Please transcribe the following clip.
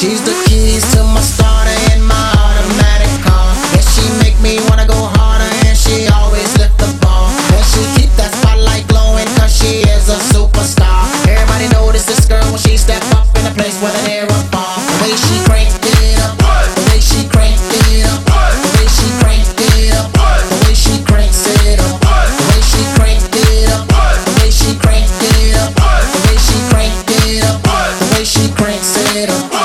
She's the keys to my starter and my automatic car. Yeah, she make me wanna go harder and she always lift the bar. And she keep that spotlight glowing cause she is a superstar. Everybody notice this girl when she step up in a place where they're a bar. The way she cranks it up, the way she cranks it up, the way she cranks it up, the way she cranks it up, the way she cranks it up, the way she cranks it up, the way she cranks it up, the way she cranks it up.